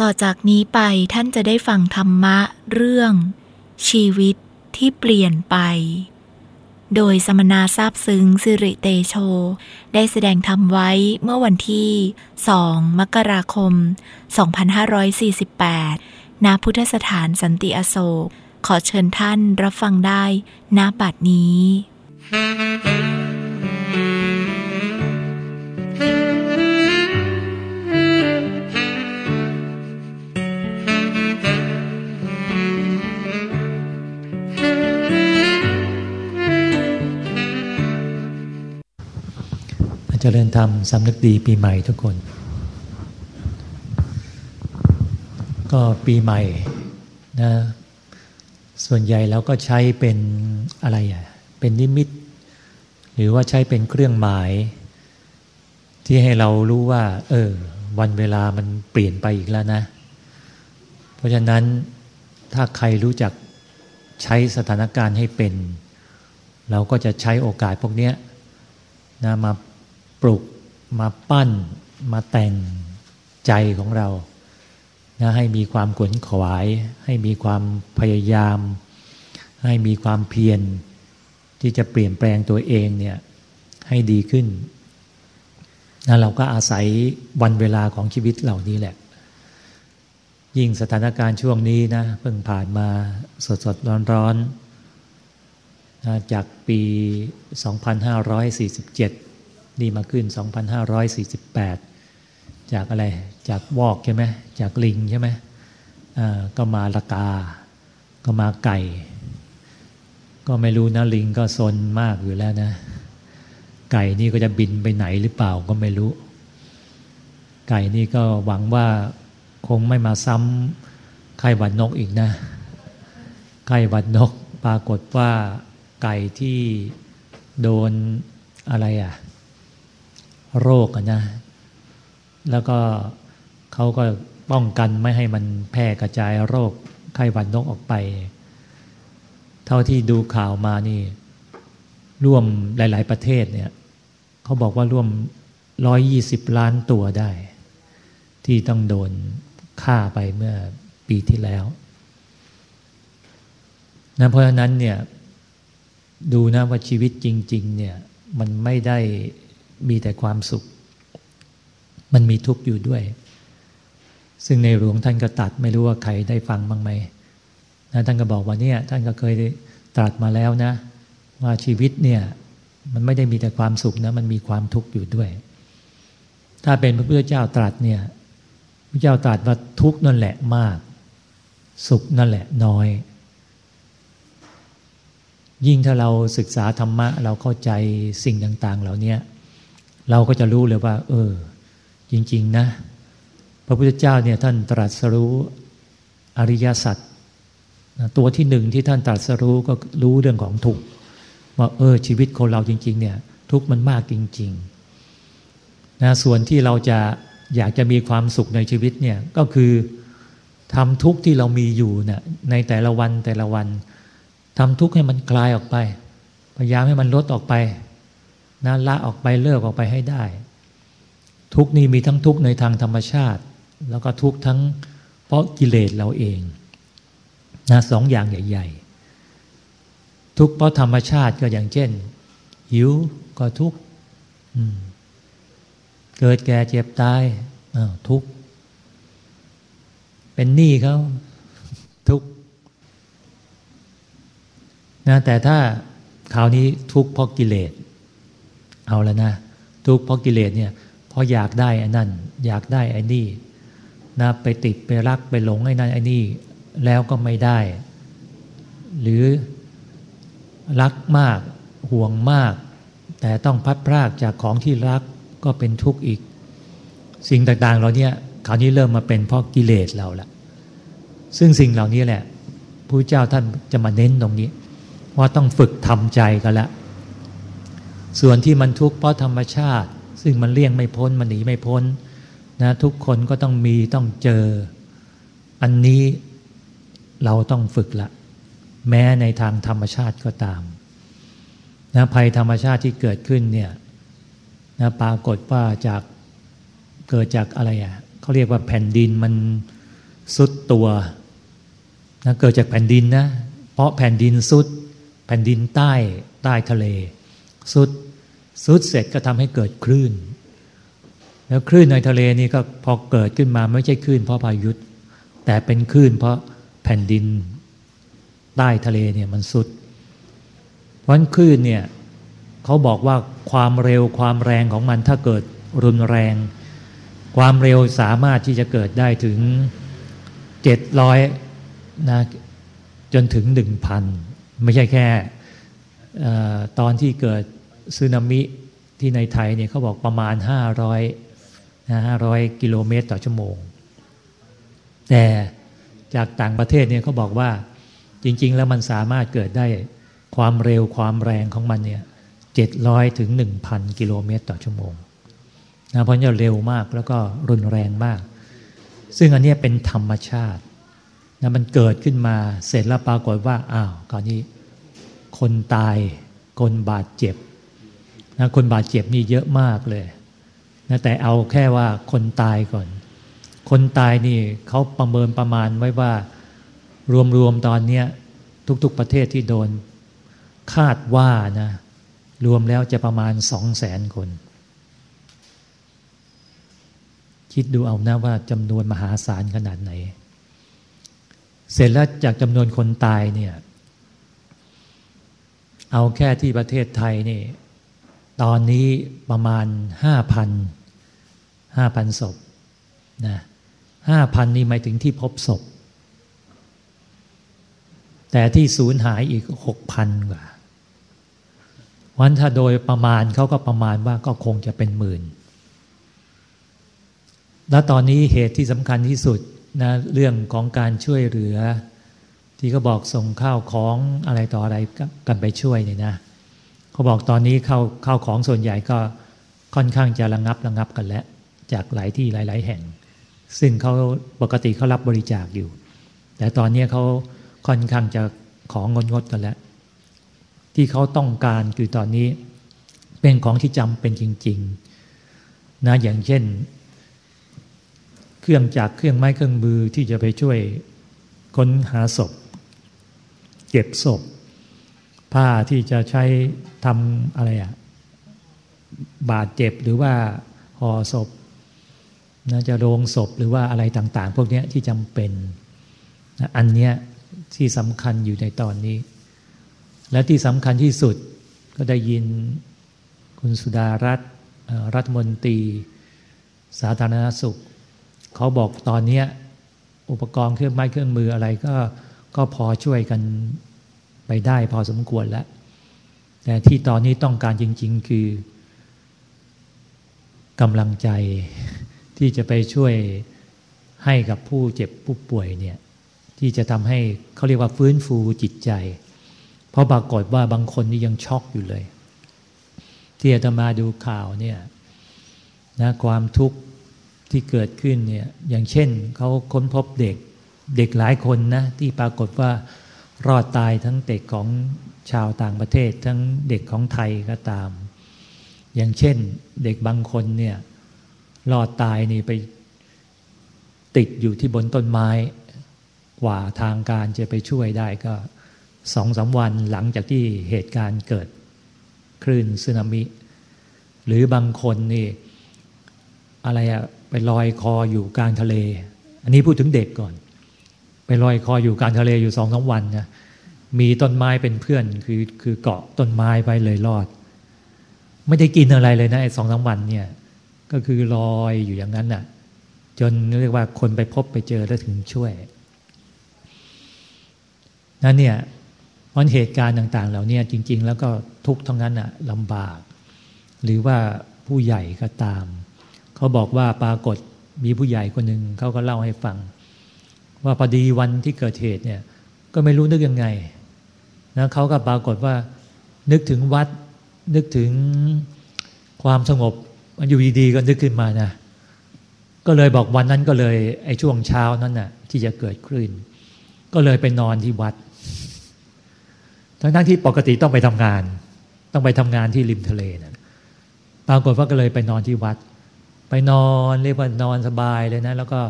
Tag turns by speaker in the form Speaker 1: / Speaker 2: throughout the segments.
Speaker 1: ต่อจากนี้ไปท่านจะได้ฟังธรรมะเรื่อง ชีวิตที่เปลี่ยนไป โดยสมณาทราบซึ้งสิริเตโช ได้แสดงธรรมไว้เมื่อวันที่ 2 มกราคม 2548 ณ พุทธสถานสันติอโศก ขอเชิญท่านรับฟังได้ณบัดนี้
Speaker 2: เจริญธรรมสำนึกดีปีใหม่ทุกคน ก็ปีใหม่นะส่วนใหญ่แล้วก็ใช้เป็นอะไรอะเป็นนิมิต หรือว่าใช้เป็นเครื่องหมาย ที่ให้เรารู้ว่า เออ วันเวลามันเปลี่ยนไปอีกแล้วนะ เพราะฉะนั้นถ้าใครรู้จักใช้สถานการณ์ให้เป็น เราก็จะใช้โอกาสพวกนี้นะมา ปลุกมาปั้น มาแต่งใจของเรานะให้มีความขวนขวาย ให้มีความพยายาม ให้มีความเพียร ที่จะเปลี่ยนแปลงตัวเองเนี่ยให้ดีขึ้นนะเราก็อาศัยวันเวลาของชีวิตเหล่านี้แหละ ยิ่งสถานการณ์ช่วงนี้นะเพิ่งผ่านมาสดสดร้อนร้อนนะจากปี 2547 นี่มาขึ้น 2548 จากอะไร จากวอกใช่ไหมจากลิงใช่ไหมก็มาละกา ก็มาไก่ ก็ไม่รู้นะลิงก็ซนมากอยู่แล้วนะ ไก่นี่ก็จะบินไปไหนหรือเปล่าก็ไม่รู้ ไก่นี่ก็หวังว่าคงไม่มาซ้ำไข้หวัดนกอีกนะ ไข้หวัดนกปรากฏว่าไก่ที่โดนอะไรอะ โรคอะนะ แล้วก็เขาก็ป้องกันไม่ให้มันแพร่กระจายโรคไข้หวัดนกออกไป เท่าที่ดูข่าวมานี่ ร่วมหลาย ๆ ประเทศเนี่ยเขาบอกว่าร่วมร้อยยี่สิบล้านตัวได้ ที่ต้องโดนฆ่าไปเมื่อปีที่แล้วนะเพราะฉะนั้นเนี่ยดูนะว่าชีวิตจริง ๆ เนี่ยมันไม่ได้ มีแต่ความสุข มันมีทุกข์อยู่ด้วย ซึ่งในหลวงท่านก็ตัดไม่รู้ว่าใครได้ฟังบ้างไหมนะท่านก็บอกว่าเนี่ยท่านก็เคยตรัสมาแล้วนะ ว่าชีวิตเนี่ยมันไม่ได้มีแต่ความสุขนะมันมีความทุกข์อยู่ด้วย ถ้าเป็นพระพุทธเจ้าตรัสเนี่ยพระเจ้าตรัสว่าทุกข์นั่นแหละมาก สุขนั่นแหละน้อย ยิ่งถ้าเราศึกษาธรรมะ เราเข้าใจสิ่งต่าง ๆ เหล่านี้ เราก็จะรู้เลยว่า เออ จริง ๆ นะ พระพุทธเจ้าเนี่ยท่านตรัสรู้อริยสัจตัวที่หนึ่งที่ท่านตรัสรู้ก็รู้เรื่องของทุกข์ว่าเออ ชีวิตคนเราจริง ๆ เนี่ย ทุกข์มันมากจริงๆนะส่วนที่เราจะอยากจะมีความสุขในชีวิตเนี่ยก็คือทำทุกข์ที่เรามีอยู่เนี่ยในแต่ละวันแต่ละวันทำทุกข์ให้มันคลายออกไป พยายามให้มันลดออกไป นะละออกไปเลิกออกไปให้ได้ ทุกนี้มีทั้งทุกในทางธรรมชาติ แล้วก็ทุกทั้งเพราะกิเลสเราเองนะสองอย่างใหญ่ ๆ ทุกเพราะธรรมชาติก็อย่างเช่น หิวก็ทุกเกิดแก่เจ็บตายทุกเป็นหนี้เขาทุกนะแต่ถ้าคราวนี้ทุกเพราะกิเลส เอาแล้วนะ ทุกเพราะกิเลสเนี่ยเพราะอยากได้อันนั้นอยากได้ไอ้นี่นะไปติดไปรักไปหลงไอ้นั่นไอ้นี่แล้วก็ไม่ได้ หรือรักมากห่วงมาก แต่ต้องพัดพรากจากของที่รักก็เป็นทุกข์อีก สิ่งต่างๆเราเนี่ยคราวนี้เริ่มมาเป็นเพราะกิเลสเราละซึ่งสิ่งเหล่านี้แหละพระเจ้าท่านจะมาเน้นตรงนี้ ว่าต้องฝึกทำใจกันละ ส่วนที่มันทุกข์เพราะธรรมชาติ ซึ่งมันเลี่ยงไม่พ้นมันหนีไม่พ้นนะทุกคนก็ต้องมีต้องเจอ อันนี้เราต้องฝึกละ แม้ในทางธรรมชาติก็ตามนะภัยธรรมชาติที่เกิดขึ้นเนี่ยนะปรากฏว่าจากเกิดจากอะไรอะเขาเรียกว่าแผ่นดินมันสุดตัวนะเกิดจากแผ่นดินนะ เพราะแผ่นดินสุด แผ่นดินใต้ใต้ทะเล สุดสุดเสร็จก็ทำให้เกิดคลื่น แล้วคลื่นในทะเลนี่ก็พอเกิดขึ้นมาไม่ใช่คลื่นเพราะพายุแต่เป็นคลื่นเพราะแผ่นดินใต้ทะเลเนี่ยมันสุด เพราะคลื่นเนี่ยเขาบอกว่าความเร็วความแรงของมันถ้าเกิดรุนแรง ความเร็วสามารถที่จะเกิดได้ถึงเจ็ดร้อยนะจนถึงหนึ่งพันไม่ใช่แค่ ตอนที่เกิดสึนามิที่ในไทยเนี่ยเขาบอกประมาณ 500นะ500 กิโลเมตรต่อชั่วโมง แต่จากต่างประเทศเนี่ยเขาบอกว่าจริง ๆ แล้วมันสามารถเกิดได้ความเร็วความแรงของมันเนี่ย700ถึง1,000 กิโลเมตรต่อชั่วโมงนะเพราะจะเร็วมากแล้วก็รุนแรงมาก ซึ่งอันนี้เป็นธรรมชาตินะมันเกิดขึ้นมาเสร็จแล้วปรากฏว่าอ้าวคราวนี้ คนตาย คนบาดเจ็บนะคนบาดเจ็บนี่เยอะมากเลยนะแต่เอาแค่ว่าคนตายก่อน คนตายนี่เขาประเมินประมาณไว้ว่า รวมๆตอนนี้ทุกๆประเทศที่โดน คาดว่านะ รวมแล้วจะประมาณสองแสนคน คิดดูเอานะว่าจำนวนมหาศาลขนาดไหน เสร็จแล้วจากจำนวนคนตายเนี่ย เอาแค่ที่ประเทศไทยนี่ตอนนี้ประมาณห้าพันห้าพันศพนะห้าพันนี่หมายถึงที่พบศพ แต่ที่สูญหายอีกหกพันกว่าวันถ้าโดยประมาณเขาก็ประมาณว่าก็คงจะเป็นหมื่น และตอนนี้เหตุที่สำคัญที่สุดนะเรื่องของการช่วยเหลือ ที่เขาบอกส่งข้าวของอะไรต่ออะไรกันไปช่วยเนี่ยนะเขาบอกตอนนี้ข้าวข้าวของส่วนใหญ่ก็ค่อนข้างจะระงับระงับกันแล้วจากหลายที่หลาย ๆ แห่ง ซึ่งเขาปกติเขารับบริจาคอยู่ แต่ตอนนี้เขาค่อนข้างจะของงดงดกันแล้ว ที่เขาต้องการคือตอนนี้เป็นของที่จำเป็นจริง ๆ นะอย่างเช่น เครื่องจักรเครื่องไม้เครื่องมือที่จะไปช่วยค้นหาศพ เก็บศพ ผ้าที่จะใช้ทำอะไรอะบาดเจ็บหรือว่าห่อศพนะจะโรงศพหรือว่าอะไรต่าง ๆ พวกนี้ที่จำเป็นนะอันเนี้ยที่สำคัญอยู่ในตอนนี้ และที่สำคัญที่สุดก็ได้ยินคุณสุดารัฐรัฐมนตรี สาธารณสุข เขาบอกตอนนี้อุปกรณ์เครื่องไม้เครื่องมืออะไรก็ ก็พอช่วยกันไปได้พอสมควรแล้ว แต่ที่ตอนนี้ต้องการจริง ๆ คือกำลังใจที่จะไปช่วยให้กับผู้เจ็บผู้ป่วยเนี่ยที่จะทำให้เขาเรียกว่าฟื้นฟูจิตใจ เพราะปรากฏว่าบางคนนี่ยังช็อกอยู่เลย ที่อาตมาดูข่าวเนี่ยนะความทุกข์ที่เกิดขึ้นเนี่ยอย่างเช่นเขาค้นพบเด็ก เด็กหลายคนนะที่ปรากฏว่ารอดตายทั้งเด็กของชาวต่างประเทศ ทั้งเด็กของไทยก็ตาม อย่างเช่น เด็กบางคนเนี่ยรอดตายนี่ไปติดอยู่ที่บนต้นไม้กว่าทางการจะไปช่วยได้ก็สองสาวันหลังจากที่เหตุการณ์เกิดคลื่นสึนามิ หรือบางคนนี่อะไรอะไปลอยคออยู่กลางทะเล อันนี้พูดถึงเด็กก่อน ไปลอยคออยู่กลางทะเลอยู่สองสาวันนะมีต้นไม้เป็นเพื่อนคือคือเกาะต้นไม้ไปเลยรอด ไม่ได้กินอะไรเลยนะไอ้สองสาวันเนี่ย ก็คือลอยอยู่อย่างนั้นน่ะ จนเรียกว่าคนไปพบไปเจอแล้วถึงช่วยนั่นเนี่ยเพราะเหตุการณ์ต่าง ๆ เหล่านี้จริง ๆ แล้วก็ทุกทั้งนั้นอะลำบาก หรือว่าผู้ใหญ่ก็ตาม เขาบอกว่าปรากฏมีผู้ใหญ่คนหนึ่งเขาก็เล่าให้ฟัง ว่าพอดีวันที่เกิดเหตุเนี่ยก็ไม่รู้นึกยังไงนะเขาก็ปรากฏว่า นึกถึงวัด นึกถึงความสงบมันอยู่ดีๆก็นึกขึ้นมานะก็เลยบอกวันนั้นก็เลยไอ้ช่วงเช้านั้นน่ะที่จะเกิดขึ้นก็เลยไปนอนที่วัด ทั้งทั้งที่ปกติต้องไปทำงาน ต้องไปทำงานที่ริมทะเลนะปรากฏว่าก็เลยไปนอนที่วัด ไปนอนเรียกว่านอนสบายเลยนะ แล้วก็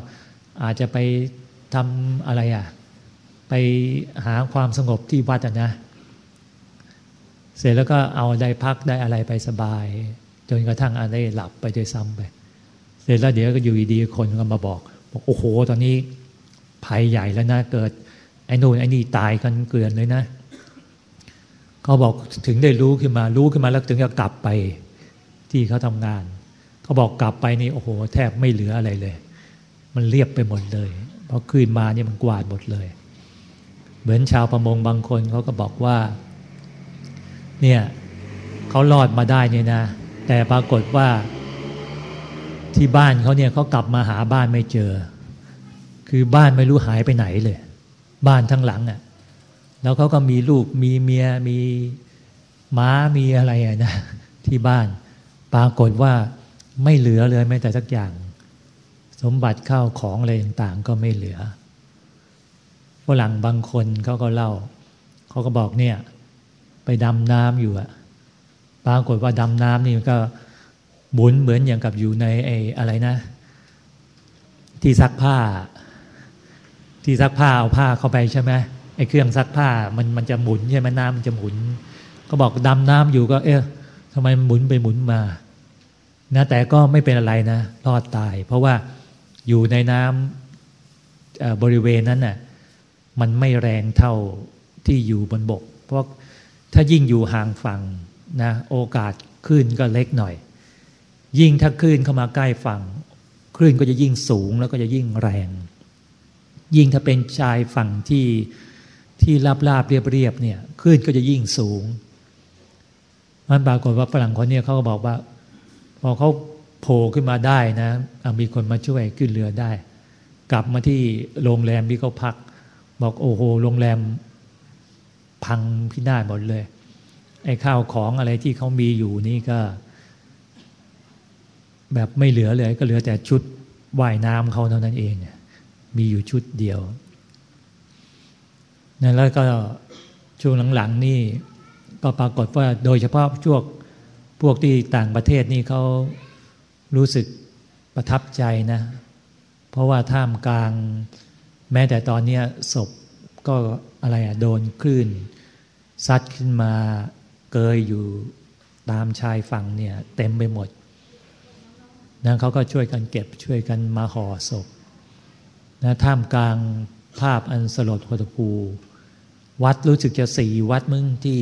Speaker 2: อาจจะไป ทำอะไรอะ ไปหาความสงบที่วัดอะนะ เสร็จแล้วก็เอาได้พักได้อะไรไปสบาย จนกระทั่งอะไรหลับไปด้วยซ้ำไป เสร็จแล้วเดี๋ยวก็อยู่ดีๆคนก็มาบอกบอกโอ้โห ตอนนี้ภัยใหญ่แล้วนะเกิดไอ้นู่นไอ้นี่ตายกันเกลื่อนเลยนะเขาบอกถึงได้รู้ขึ้นมารู้ขึ้นมาแล้วถึงจะกลับไปที่เขาทำงาน เขาบอกกลับไปนี่โอ้โห แทบไม่เหลืออะไรเลย มันเรียบไปหมดเลย พราะคืนมาเนี่ยมันกวาดหมดเลย เหมือนชาวประมงบางคนเขาก็บอกว่า เนี่ยเขารอดมาได้เนี่ยนะ แต่ปรากฏว่าที่บ้านเขาเนี่ยเขากลับมาหาบ้านไม่เจอ คือบ้านไม่รู้หายไปไหนเลย บ้านทั้งหลังอะ่ะ แล้วเขาก็มีลูกมีเมียมีม้ามีอะไรอะนะที่บ้าน ปรากฏว่าไม่เหลือเลยแม้แต่สักอย่าง สมบัติข้าวของอะไรต่างๆ ก็ไม่เหลือฝรั่งบางคนเขาก็เล่า เขาก็บอกเนี่ย ไปดำน้ำอยู่อะปรากฏว่าดำน้ำนี่ก็หมุนเหมือนอย่างกับอยู่ในไอ้อะไรนะ ที่ซักผ้า ที่ซักผ้าเอาผ้าเข้าไปใช่ไหมไอ้เครื่องซักผ้ามันมันจะหมุนใช่ไหมน้ำมันจะหมุน ก็บอกดำน้ำอยู่ก็ เอ๊ะทำไมมันหมุนไปหมุนมานะแต่ก็ไม่เป็นอะไรนะรอดตาย เพราะว่า อยู่ในน้ำบริเวณนั้นน่ะมันไม่แรงเท่าที่อยู่บนบก เพราะถ้ายิ่งอยู่ห่างฝั่งนะโอกาสคลื่นก็เล็กหน่อย ยิ่งถ้าคลื่นเข้ามาใกล้ฝั่งคลื่นก็จะยิ่งสูงแล้วก็จะยิ่งแรง ยิ่งถ้าเป็นชายฝั่งที่ที่ราบราบเรียบเรียบเนี่ยคลื่นก็จะยิ่งสูง มันปรากฏว่าฝรั่งคนนี้เขาก็บอกว่า พอเขา โผล่ขึ้นมาได้นะมีคนมาช่วยขึ้นเรือได้ กลับมาที่โรงแรมที่เขาพัก บอกโอ้โหโรงแรมพังพินาศหมดเลย ไอ้ข้าวของอะไรที่เขามีอยู่นี่ก็ แบบไม่เหลือเลย ก็เหลือแต่ชุดว่ายน้ำเขาเท่านั้นเอง มีอยู่ชุดเดียวนั่นแล้วก็ช่วงหลังๆนี่ก็ปรากฏว่าโดยเฉพาะช่วงพวกที่ต่างประเทศนี่เขา รู้สึกประทับใจนะ เพราะว่าท่ามกลาง แม้แต่ตอนนี้ศพก็อะไรอะโดนคลื่น ซัดขึ้นมาเกยอยู่ตามชายฝั่งเนี่ย เต็มไปหมดนะเขาก็ช่วยกันเก็บช่วยกันมาห่อศพนะท่ามกลางภาพอันสลดหดหูวัดรู้สึกจะสี่วัดมึงที่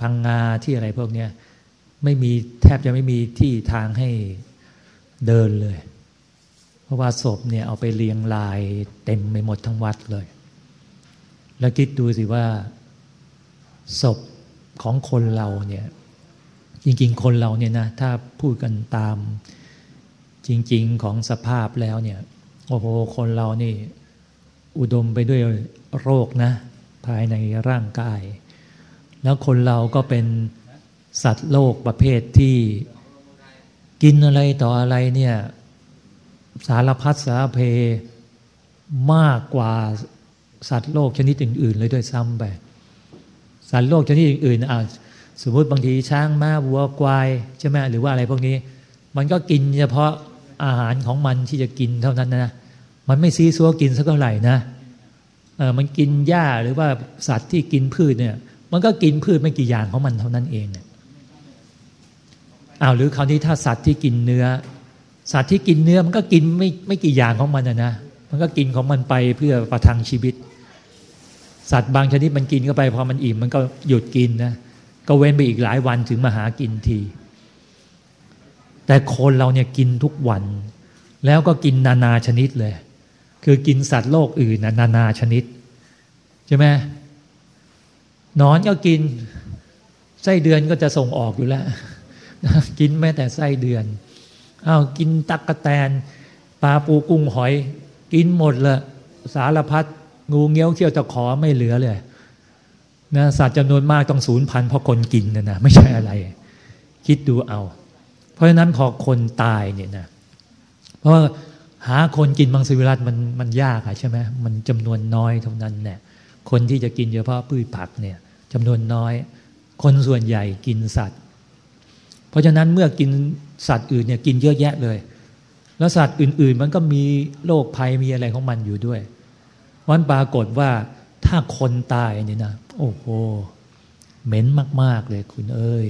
Speaker 2: พังงาที่อะไรพวกเนี้ย ไม่มีแทบจะไม่มีที่ทางให้เดินเลย เพราะว่าศพเนี่ยเอาไปเรียงรายเต็มไปหมดทั้งวัดเลย แล้วคิดดูสิว่าศพของคนเราเนี่ย จริง ๆ คนเราเนี่ยนะถ้าพูดกันตามจริง ๆ ของสภาพแล้วเนี่ยโอ้โหคนเรานี่ อุดมไปด้วยโรคนะ ภายในร่างกาย แล้วคนเราก็เป็น สัตว์โลกประเภทที่กินอะไรต่ออะไรเนี่ย สารพัดสารเพมากกว่าสัตว์โลกชนิดอื่น ๆ เลยด้วยซ้ำไปสัตว์โลกชนิดอื่นๆอ่าสมมติบางทีช้างม้าวัวควายใช่ไหมหรือว่าอะไรพวกนี้ มันก็กินเฉพาะอาหารของมันที่จะกินเท่านั้นนะมันไม่ซีซัวกินสักเท่าไหร่นะเออมันกินหญ้าหรือว่าสัตว์ที่กินพืชเนี่ย มันก็กินพืชไม่กี่อย่างของมันเท่านั้นเองเนี่ย อ้าวหรือคราวนี้ถ้าสัตว์ที่กินเนื้อ สัตว์ที่กินเนื้อมันก็กินไม่ไม่กี่อย่างของมันนะนะมันก็กินของมันไปเพื่อประทังชีวิต สัตว์บางชนิดมันกินเข้าไปพอมันอิ่มมันก็หยุดกินนะก็เว้นไปอีกหลายวันถึงมาหากินที แต่คนเราเนี่ยกินทุกวัน แล้วก็กินนานาชนิดเลย คือกินสัตว์โลกอื่นนานาชนิดใช่ไหมนอนก็กินไส้เดือนก็จะส่งออกอยู่แล้ว กินแม้แต่ไส้เดือนอ้าวกินตักกะแตนปลาปูกุ้งหอย กินหมดเลยสารพัดงูเงี้ยวเขี้ยวตะขอไม่เหลือเลยนะสัตว์จำนวนมากต้องสูญพันเพราะคนกินนะนะไม่ใช่อะไร คิดดูเอา เพราะฉะนั้นพอคนตายเนี่ยนะเพราะหาคนกินมังสวิรัตมันมันยากอะใช่ไหมมันจำนวนน้อยเท่านั้นเนี่ยคนที่จะกินเฉพาะพืชผักเนี่ยจำนวนน้อย คนส่วนใหญ่กินสัตว์ เพราะฉะนั้นเมื่อกินสัตว์อื่นเนี่ยกินเยอะแยะเลย แล้วสัตว์อื่น ๆ มันก็มีโรคภัยมีอะไรของมันอยู่ด้วยวันปรากฏว่าถ้าคนตายเนี่ยนะโอ้โหเหม็นมาก ๆ เลยคุณเอ้ย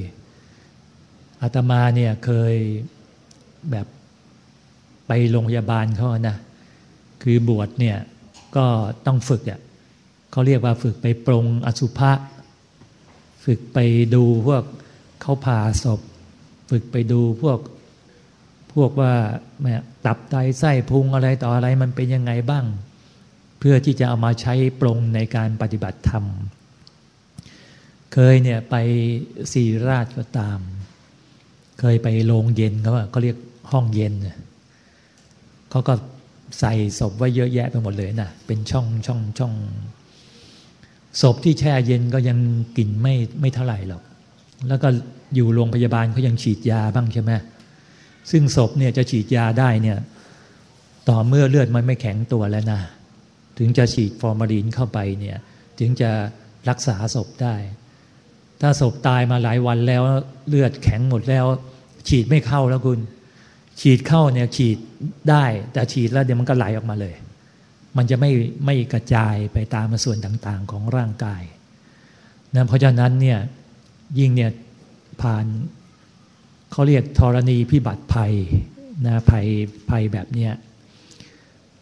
Speaker 2: อาตมาเนี่ยเคยแบบไปโรงพยาบาลเขานะคือบวชเนี่ยก็ต้องฝึกอะเขาเรียกว่าฝึกไปปรงอสุภะฝึกไปดูพวกเขาผ่าศพ ฝึกไปดูพวกพวกว่าแม่ตับไตไส้พุงอะไรต่ออะไรมันเป็นยังไงบ้าง เพื่อที่จะเอามาใช้ปรงในการปฏิบัติธรรม เคยเนี่ยไปสีราชก็ตาม เคยไปโรงเย็นเขาว่าเขาเรียกห้องเย็นเขาก็ใส่ศพไว้เยอะแยะไปหมดเลยนะเป็นช่องช่องช่องศพที่แช่เย็นก็ยังกลิ่นไม่ไม่เท่าไหร่หรอก แล้วก็ อยู่โรงพยาบาลเขายังฉีดยาบ้างใช่ไหมซึ่งศพเนี่ยจะฉีดยาได้เนี่ยต่อเมื่อเลือดมันไม่แข็งตัวแล้วนะ ถึงจะฉีดฟอร์มาลีนเข้าไปเนี่ยถึงจะรักษาศพได้ ถ้าศพตายมาหลายวันแล้วเลือดแข็งหมดแล้ว ฉีดไม่เข้าแล้วคุณ ฉีดเข้าเนี่ยฉีดได้ แต่ฉีดแล้วเดี๋ยวมันก็ไหลออกมาเลย มันจะไม่ไม่กระจายไปตามส่วนต่างๆของร่างกายนะเพราะฉะนั้นเนี่ยยิ่งเนี่ย ผ่านเขาเรียกธรณีพิบัติภัยนะภัยภัยแบบเนี้ย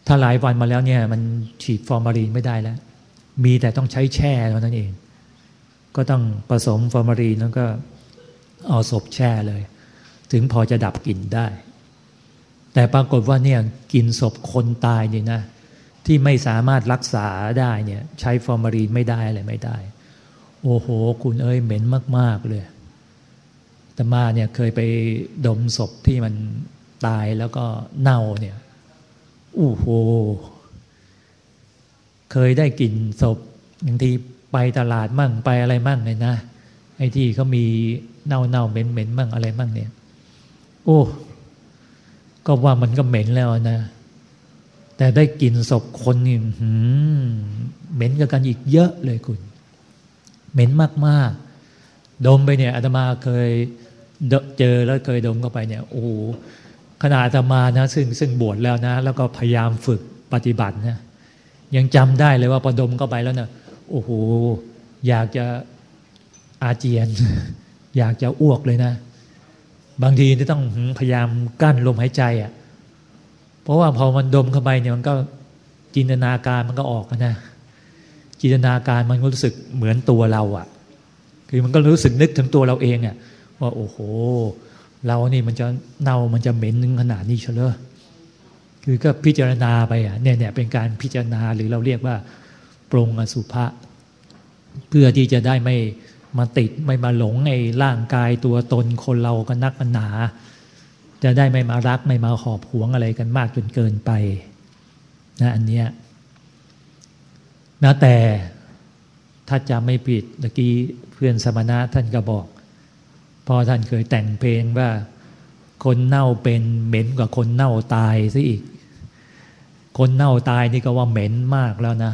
Speaker 2: ถ้าหลายวันมาแล้วเนี่ยมันฉีดฟอร์มาลีนไม่ได้แล้ว มีแต่ต้องใช้แช่เท่านั้นเอง ก็ต้องผสมฟอร์มาลีนแล้วก็เอาศพแช่เลย ถึงพอจะดับกลิ่นได้ แต่ปรากฏว่าเนี่ยกินศพคนตายเนี่ยนะ ที่ไม่สามารถรักษาได้เนี่ย ใช้ฟอร์มาลีนไม่ได้อะไรไม่ได้ โอ้โห คุณเอ้ยเหม็นมาก ๆ เลย ตมาเนี่ยเคยไปดมศพที่มันตายแล้วก็เน่าเนี่ยโอ้โหเคยได้กลิ่นศพอย่างที่ไปตลาดมั่งไปอะไรมั่งเลยนะไอ้ที่เขามีเน่าเน่าเหม็นเหม็นมั่งอะไรมั่งเนี่ย โอ้ก็ว่ามันก็เหม็นแล้วนะ แต่ได้กลิ่นศพคนนี่เหม็นกับกันอีกเยอะเลยคุณ เหม็นมากๆ ดมไปเนี่ยอาตมาเคย เจอแล้วเคยดมเข้าไปเนี่ยโอ้ขนาดอาตมานะซึ่งซึ่งบวชแล้วนะ แล้วก็พยายามฝึกปฏิบัตินะยังจำได้เลยว่าพอดมเข้าไปแล้วเนะ่ยโอ้โหอยากจะอาเจียน อยากจะอ้วกเลยนะ บางทีต้องพยายามกั้นลมหายใจอะ่ะ เพราะว่าพอมันดมเข้าไปเนี่ยมันก็จินตนาการมันก็ออกนะจินตนาการมันก็รู้สึกเหมือนตัวเราอะ่ะ คือมันก็รู้สึกนึกถึงตัวเราเองอะ่ะ ว่าโอ้โห เรานี่มันจะเน่ามันจะเหม็นนึงขนาดนี้เชลอคือก็พิจารณาไปอะเนี่ยเนี่ยเป็นการพิจารณาหรือเราเรียกว่า ปรงอสุภะเพื่อที่จะได้ไม่มาติดไม่มาหลงในร่างกายตัวตนคนเราก็นักหนา จะได้ไม่มารักไม่มาหอบหวงอะไรกันมากจนเกินไปนะอันเนี้ยนะแต่ถ้าจะไม่ผิดตะกี้เพื่อนสมณะท่านก็บอก พ่อท่านเคยแต่งเพลงว่า คนเน่าเป็นเหม็นกว่าคนเน่าตายซะอีก คนเน่าตายนี่ก็ว่าเหม็นมากแล้วนะ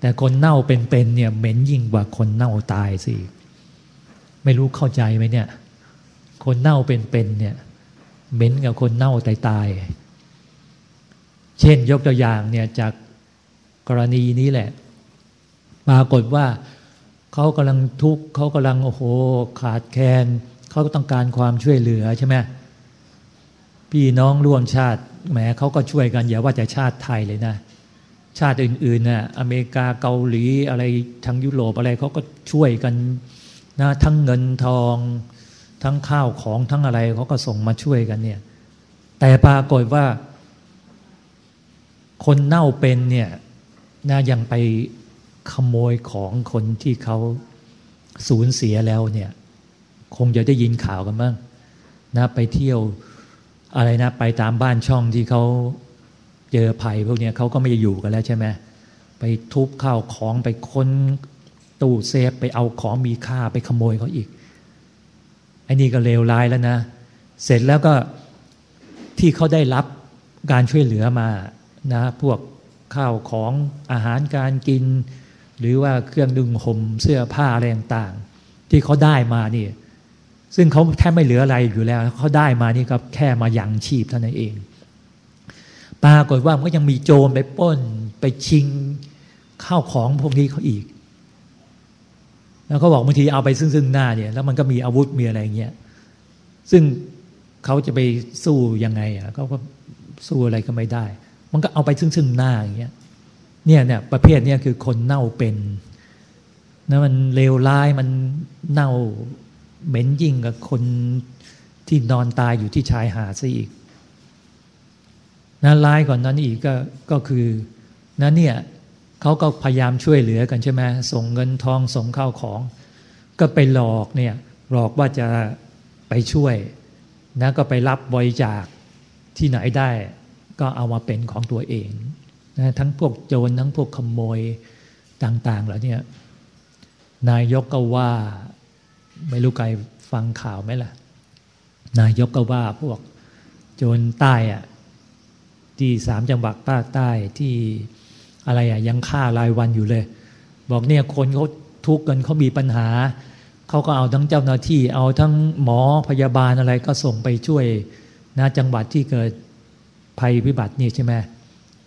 Speaker 2: แต่คนเน่าเป็นๆเนี่ยเหม็นยิ่งกว่าคนเน่าตายสิไม่รู้เข้าใจไหมเนี่ย คนเน่าเป็นๆเนี่ย เหม็นกับคนเน่าตายตายเช่นยกตัวอย่างเนี่ยจากกรณีนี้แหละ ปรากฏว่า เขากำลังทุกข์เขากำลังโอ้โห ขาดแคลนเขาก็ต้องการความช่วยเหลือใช่ไหมพี่น้องร่วมชาติแหมเขาก็ช่วยกันอย่าว่าแต่ชาติไทยเลยนะ ชาติอื่นๆนะ่ะอเมริกาเกาหลีอะไรทั้งยุโรปอะไรเขาก็ช่วยกันนะทั้งเงินทอง ทั้งข้าวของทั้งอะไรเขาก็ส่งมาช่วยกันเนี่ยแต่ปรากฏว่า คนเน่าเป็นเนี่ยนะยังไป ขโมยของคนที่เขาสูญเสียแล้วเนี่ย คงจะได้ยินข่าวกันบ้างนะไปเที่ยวอะไรนะ ไปตามบ้านช่องที่เขาเจอภัยพวกนี้เขาก็ไม่อยู่กันแล้วใช่ไหมไปทุบข้าวของไปค้นตู้เซฟไปเอาของมีค่าไปขโมยเขาอีกไอ้นี่ก็เลวร้ายแล้วนะ เสร็จแล้วก็ที่เขาได้รับการช่วยเหลือมานะ พวกข้าวของอาหารการกิน หรือว่าเครื่องดึงห่มเสื้อผ้าอะไรต่างๆ ที่เขาได้มานี่ ซึ่งเขาแทบไม่เหลืออะไรอยู่แล้วเขาได้มานี่ก็แค่มายังชีพเท่านั้นเอง ปรากฏว่ามันก็ยังมีโจรไปป้นไปชิงข้าวของพวกนี้เขาอีก แล้วก็บอกบางทีเอาไปซึ่งซึ่งหน้าเนี่ย แล้วมันก็มีอาวุธมีอะไรเงี้ยซึ่งเขาจะไปสู้ยังไงอะเขาก็สู้อะไรก็ไม่ได้ มันก็เอาไปซึ่งซึ่งหน้าอย่างเงี้ย เนี่ยเนี่ยประเภทเนี่ยคือคนเน่าเป็นนะมันเลวร้ายมันเน่าเหม็นยิ่งกับคนที่นอนตายอยู่ที่ชายหาดซะอีกนะร้ายก่อนนั้นอีกก็ก็คือนะเนี่ยเขาก็พยายามช่วยเหลือกันใช่ไหมส่งเงินทองส่งข้าวของ ก็ไปหลอกเนี่ยหลอกว่าจะไปช่วยนะก็ไปรับบริจาคที่ไหนได้ ก็เอามาเป็นของตัวเอง นะทั้งพวกโจรทั้งพวกขโมยต่าง ๆ แล้วเนี่ยนายกก็ว่าไม่รู้ใครฟังข่าวไหมล่ะ นายกก็ว่าพวกโจรใต้อะที่สามจังหวัดภาคใต้ที่อะไรอะยังฆ่ารายวันอยู่เลย บอกเนี่ยคนเขาทุกข์กันเขามีปัญหาเขาก็เอาทั้งเจ้าหน้าที่ เอาทั้งหมอพยาบาลอะไรก็ส่งไปช่วยนะจังหวัดที่เกิดภัยพิบัตินี่ใช่ไหม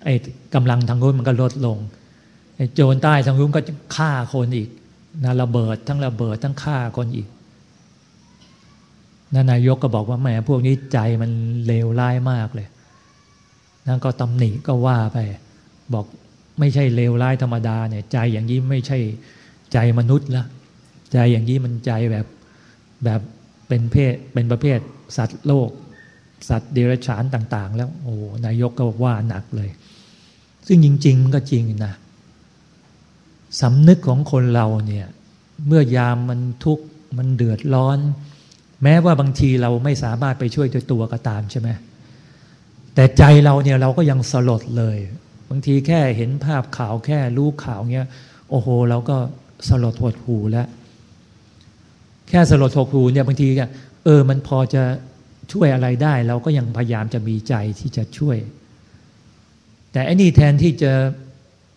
Speaker 2: ไอ้กำลังทางนู้นมันก็ลดลงไอ้โจรใต้ทางนู้นก็ฆ่าคนอีกนะระเบิดทั้งระเบิดทั้งฆ่าคนอีกนนายกก็บอกว่าแหมพวกนี้ใจมันเลวร้ายมากเลยนั่นก็ตำหนิก็ว่าไป บอกไม่ใช่เลวร้ายธรรมดาเนี่ย ใจอย่างนี้ไม่ใช่ใจมนุษย์ละใจอย่างนี้มันใจแบบแบบเป็นเพศเป็นประเภทสัตว์โลก สัตว์เดรัจฉานต่าง ๆ แล้วโอ้นายกก็ว่าหนักเลย ซึ่งจริงๆมันก็จริงนะสำนึกของคนเราเนี่ย เมื่อยามมันทุกข์มันเดือดร้อน แม้ว่าบางทีเราไม่สามารถไปช่วยตัวตัวก็ตามใช่ไหมแต่ใจเราเนี่ยเราก็ยังสลดเลย บางทีแค่เห็นภาพข่าวแค่รู้ข่าวเงี้ยโอ้โห เราก็สลดหดหูแล้ว แค่สลดหดหูเนี่ยบางทีก็เออมันพอจะช่วยอะไรได้ เราก็ยังพยายามจะมีใจที่จะช่วย แต่อันนี้แทนที่จะ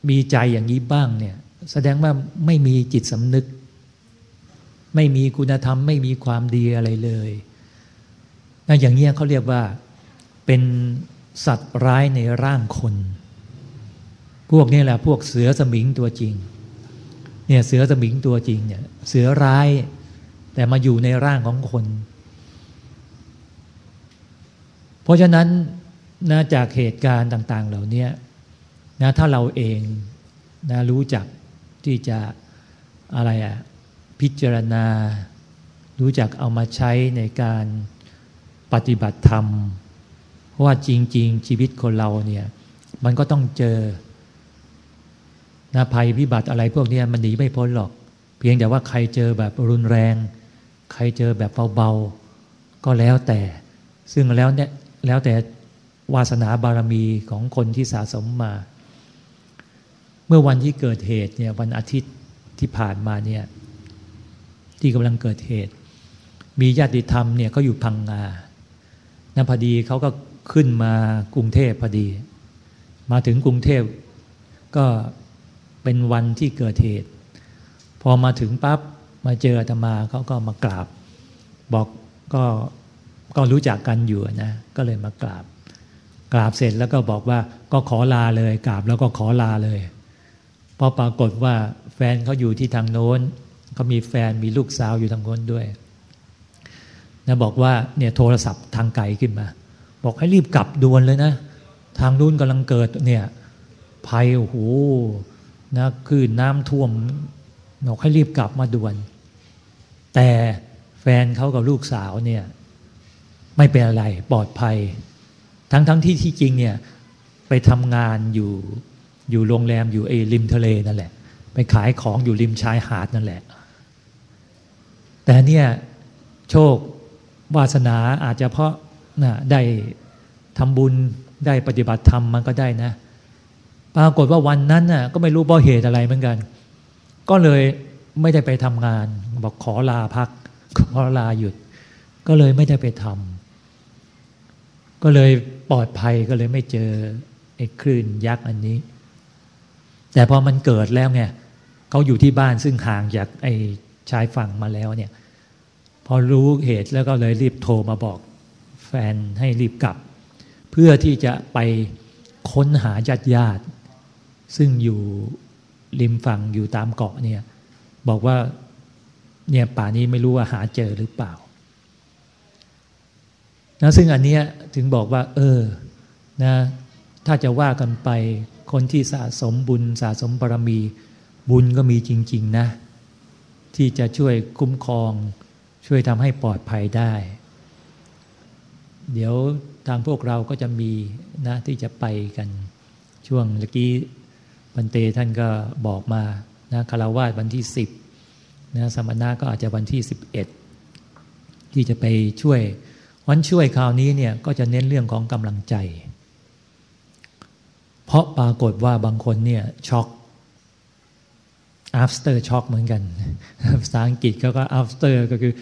Speaker 2: มีใจอย่างนี้บ้างเนี่ย แสดงว่าไม่มีจิตสำนึก ไม่มีคุณธรรม ไม่มีความดีอะไรเลยนั่นอย่างเงี้ยเขาเรียกว่าเป็นสัตว์ร้ายในร่างคน พวกนี้แหละพวกเสือสมิงตัวจริง เนี่ยเสือสมิงตัวจริงเนี่ย เสือร้ายแต่มาอยู่ในร่างของคน เพราะฉะนั้น นะจากเหตุการณ์ต่างๆ เหล่านี้นะถ้าเราเองนะรู้จักที่จะอะไรอะพิจารณา รู้จักเอามาใช้ในการปฏิบัติธรรม เพราะว่าจริง ๆ ชีวิตคนเราเนี่ยมันก็ต้องเจอนะภัยพิบัติอะไรพวกนี้มันหนีไม่พ้นหรอก เพียงแต่ว่าใครเจอแบบรุนแรง ใครเจอแบบเบาๆ ก็แล้วแต่ ซึ่งแล้วเนี่ยแล้วแต่ วาสนาบารมีของคนที่สะสมมา เมื่อวันที่เกิดเหตุเนี่ยวันอาทิตย์ที่ผ่านมาเนี่ยที่กำลังเกิดเหตุ มีญาติธรรมเนี่ยเขาอยู่พังงานะพอดีเขาก็ขึ้นมากรุงเทพพอดี มาถึงกรุงเทพก็เป็นวันที่เกิดเหตุ พอมาถึงปั๊บมาเจออาตมาเขาก็มากราบ บอกก็ก็รู้จักกันอยู่นะ ก็เลยมากราบ กราบเสร็จแล้วก็บอกว่าก็ขอลาเลยกราบแล้วก็ขอลาเลยพอปรากฏว่าแฟนเขาอยู่ที่ทางโน้นเขามีแฟนมีลูกสาวอยู่ทางโน้นด้วยนะบอกว่าเนี่ยโทรศัพท์ทางไกลขึ้นมา บอกให้รีบกลับด่วนเลยนะ ทางนู้นกำลังเกิดเนี่ยภัยโอ้โหนะคือน้ำท่วมบอกให้รีบกลับมาด่วน แต่แฟนเขากับลูกสาวเนี่ยไม่เป็นอะไรปลอดภัย ทั้งทั้งที่ที่จริงเนี่ยไปทำงานอยู่อยู่โรงแรมอยู่เอริมทะเลนั่นแหละ ไปขายของอยู่ริมชายหาดนั่นแหละ แต่เนี่ยโชควาสนาอาจจะเพราะนะได้ทำบุญได้ปฏิบัติธรรมมันก็ได้นะ ปรากฏว่าวันนั้นน่ะก็ไม่รู้เพราะเหตุอะไรเหมือนกัน ก็เลยไม่ได้ไปทำงาน บอกขอลาพัก ขอลาหยุด ก็เลยไม่ได้ไปทำก็เลย ปลอดภัยก็เลยไม่เจอไอ้คลื่นยักษ์อันนี้ แต่พอมันเกิดแล้วไงเขาอยู่ที่บ้านซึ่งห่างจากไอ้ชายฝั่งมาแล้วเนี่ย พอรู้เหตุแล้วก็เลยรีบโทรมาบอก แฟนให้รีบกลับ เพื่อที่จะไปค้นหาญาติญาติ ซึ่งอยู่ริมฝั่งอยู่ตามเกาะเนี่ย บอกว่าเนี่ยป่านี้ไม่รู้ว่าหาเจอหรือเปล่า นะซึ่งอันเนี้ยถึงบอกว่า เออนะถ้าจะว่ากันไปคนที่สะสมบุญสะสมบารมี บุญก็มีจริง ๆ นะ ที่จะช่วยคุ้มครอง ช่วยทำให้ปลอดภัยได้ เดี๋ยวทางพวกเราก็จะมีนะที่จะไปกันช่วงเมื่อกี้บันเตท่านก็บอกมานะคารวาสวันที่สิบนะสมณะก็อาจจะวันที่สิบเอ็ดที่จะไปช่วย วันช่วยคราวนี้เนี่ยก็จะเน้นเรื่องของกำลังใจ เพราะปรากฏว่าบางคนเนี่ยช็อก after shock เหมือนกัน ภาษาอังกฤษเขาก็ after ก็คือ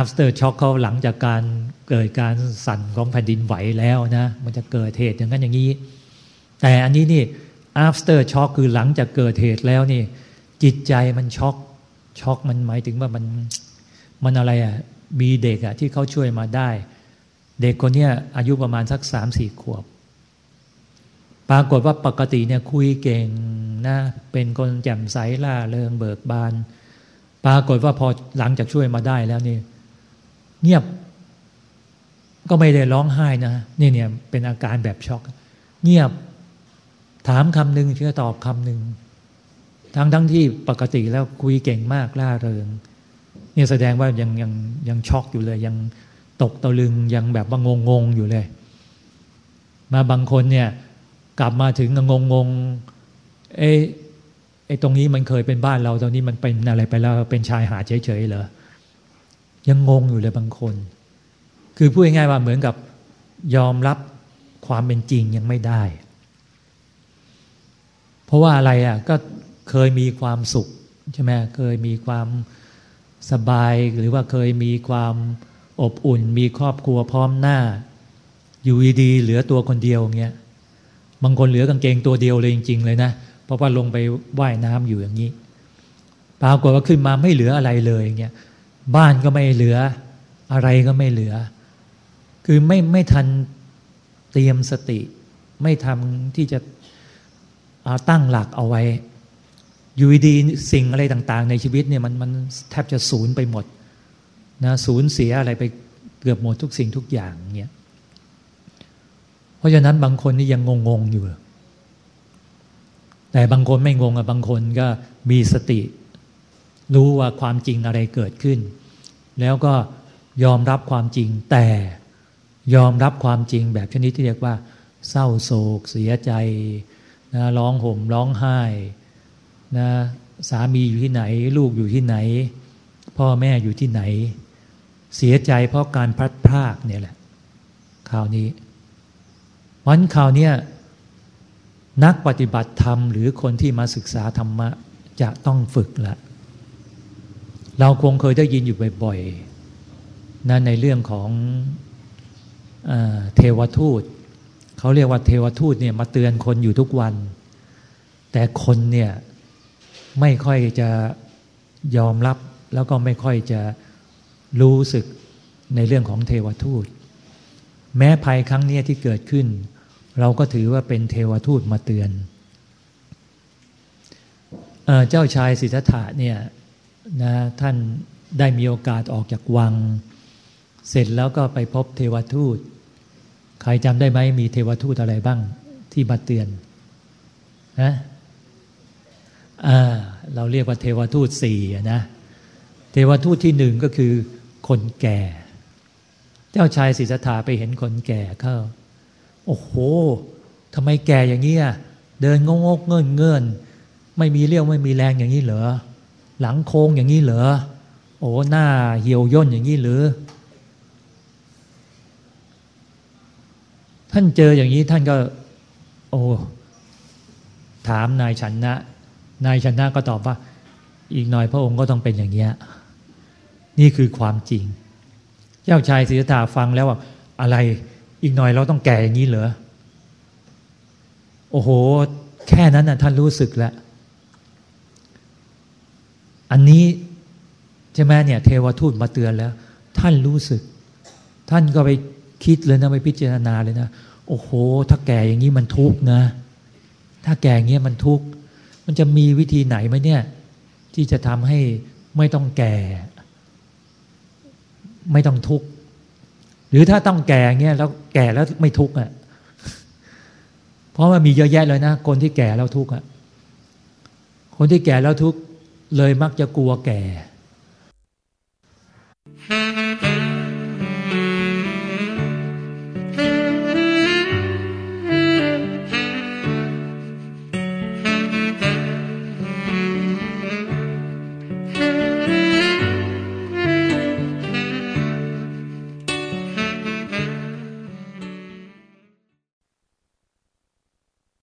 Speaker 2: after shock เขาหลังจากการเกิดการสั่นของแผ่นดินไหวแล้วนะ มันจะเกิดเหตุอย่างนั้นอย่างนี้ แต่อันนี้นี่ after shock คือหลังจากเกิดเหตุแล้วนี่ จิตใจมันช็อกช็อกมันหมายถึงว่ามันมันอะไรอะ่ะ มีเด็กอะที่เขาช่วยมาได้ เด็กคนนี้อายุประมาณสักสามสี่ขวบ ปรากฏว่าปกติเนี่ยคุยเก่งนะเป็นคนแจ่มใสล่าเริงเบิกบาน ปรากฏว่าพอหลังจากช่วยมาได้แล้วนี่เงียบ ก็ไม่ได้ร้องไห้นะนี่เนี่ยเป็นอาการแบบช็อก เงียบถามคำหนึ่งเชื่อตอบคำหนึ่งทั้งทั้งที่ปกติแล้วคุยเก่งมากล่าเริง เนี่ยแสดงว่ายังยังยังช็อกอยู่เลย ยังตกตะลึงยังแบบว่างงงอยู่เลย มาบางคนเนี่ยกลับมาถึงงงงงเอ้ไอ้ตรงนี้มันเคยเป็นบ้านเราตรงนี้มันเป็นอะไรไปแล้วเป็นชายหาดเฉยๆเหรอยังงงอยู่เลยบางคน คือพูดง่ายๆว่าเหมือนกับยอมรับความเป็นจริงยังไม่ได้ เพราะว่าอะไรอะก็เคยมีความสุขใช่ไหมเคยมีความ สบายหรือว่าเคยมีความอบอุ่น มีครอบครัวพร้อมหน้า อยู่ดีเหลือตัวคนเดียวเงี้ยบางคนเหลือกางเกงตัวเดียวเลยจริง ๆ เลยนะ เพราะว่าลงไปว่ายน้ำอยู่อย่างนี้ปรากฏว่าขึ้นมาไม่เหลืออะไรเลยเงี้ยบ้านก็ไม่เหลืออะไรก็ไม่เหลือ คือไม่ไม่ทันเตรียมสติ ไม่ทำที่จะตั้งหลักเอาไว้ อยู่ดีสิ่งอะไรต่าง ๆ ในชีวิตเนี่ยมันมันแทบจะสูญไปหมดนะสูญเสียอะไรไปเกือบหมดทุกสิ่งทุกอย่างเนี่ยเพราะฉะนั้นบางคนนี่ยังงงๆอยู่ แต่บางคนไม่งงอะบางคนก็มีสติ รู้ว่าความจริงอะไรเกิดขึ้น แล้วก็ยอมรับความจริง แต่ยอมรับความจริงแบบชนิดที่เรียกว่า เศร้าโศก เสียใจนะร้องห่มร้องไห้ นะสามีอยู่ที่ไหน ลูกอยู่ที่ไหน พ่อแม่อยู่ที่ไหน เสียใจเพราะการพลัดพรากเนี่ยแหละข่าวนี้วันข่าวนี้นักปฏิบัติธรรม หรือคนที่มาศึกษาธรรมะ จะต้องฝึกละ เราคงเคยได้ยินอยู่บ่อยๆนะในเรื่องของเอเทวทูต เขาเรียกว่าเทวทูตเนี่ยมาเตือนคนอยู่ทุกวัน แต่คนเนี่ย ไม่ค่อยจะยอมรับแล้วก็ไม่ค่อยจะรู้สึกในเรื่องของเทวทูต แม้ภัยครั้งนี้ที่เกิดขึ้น เราก็ถือว่าเป็นเทวทูตมาเตือนเเจ้าชายสิทธัตถะเนี่ยนะท่านได้มีโอกาสออกจากวัง เสร็จแล้วก็ไปพบเทวทูต ใครจำได้ไหมมีเทวทูตอะไรบ้างที่มาเตือนนะ เราเรียกว่าเทวทูตสี่นะเทวทูตที่หนึ่งก็คือคนแก่ เจ้าชายสิทธัตถะไปเห็นคนแก่เข้า โอ้โหทำไมแก่อย่างนี้เดินงงกเงินเงินไม่มีเรี่ยวไม่มีแรงอย่างนี้เหรอ หลังโค้งอย่างนี้เหรอ โอ้หน้าเหี่ยวย่นอย่างนี้หรือ ท่านเจออย่างนี้ท่านก็ โอ้ถามนายชันนะ นายชนะก็ตอบว่า อีกหน่อยพระองค์ก็ต้องเป็นอย่างนี้นี่คือความจริง เจ้าชายศิทธาฟังแล้วว่าอะไรอีกหน่อยเราต้องแก่อย่างนี้เหรอโอ้โห แค่นั้นนะท่านรู้สึกแล้ว อันนี้ใช่ไหมเนี่ย เทวทูตมาเตือนแล้ว ท่านรู้สึก ท่านก็ไปคิดเลยนะไปพิจารณาเลยนะ โอ้โห ถ้าแก่อย่างนี้มันทุกข์นะ ถ้าแก่อย่างนี้มันทุกข์ มันจะมีวิธีไหนไหมเนี่ย ที่จะทำให้ไม่ต้องแก่ ไม่ต้องทุกข์หรือถ้าต้องแก่เงี้ยแล้วแก่แล้วไม่ทุกข์อะเพราะว่ามีเยอะแยะเลยนะ คนที่แก่แล้วทุกข์อะคนที่แก่แล้วทุกข์เลยมักจะกลัวแก่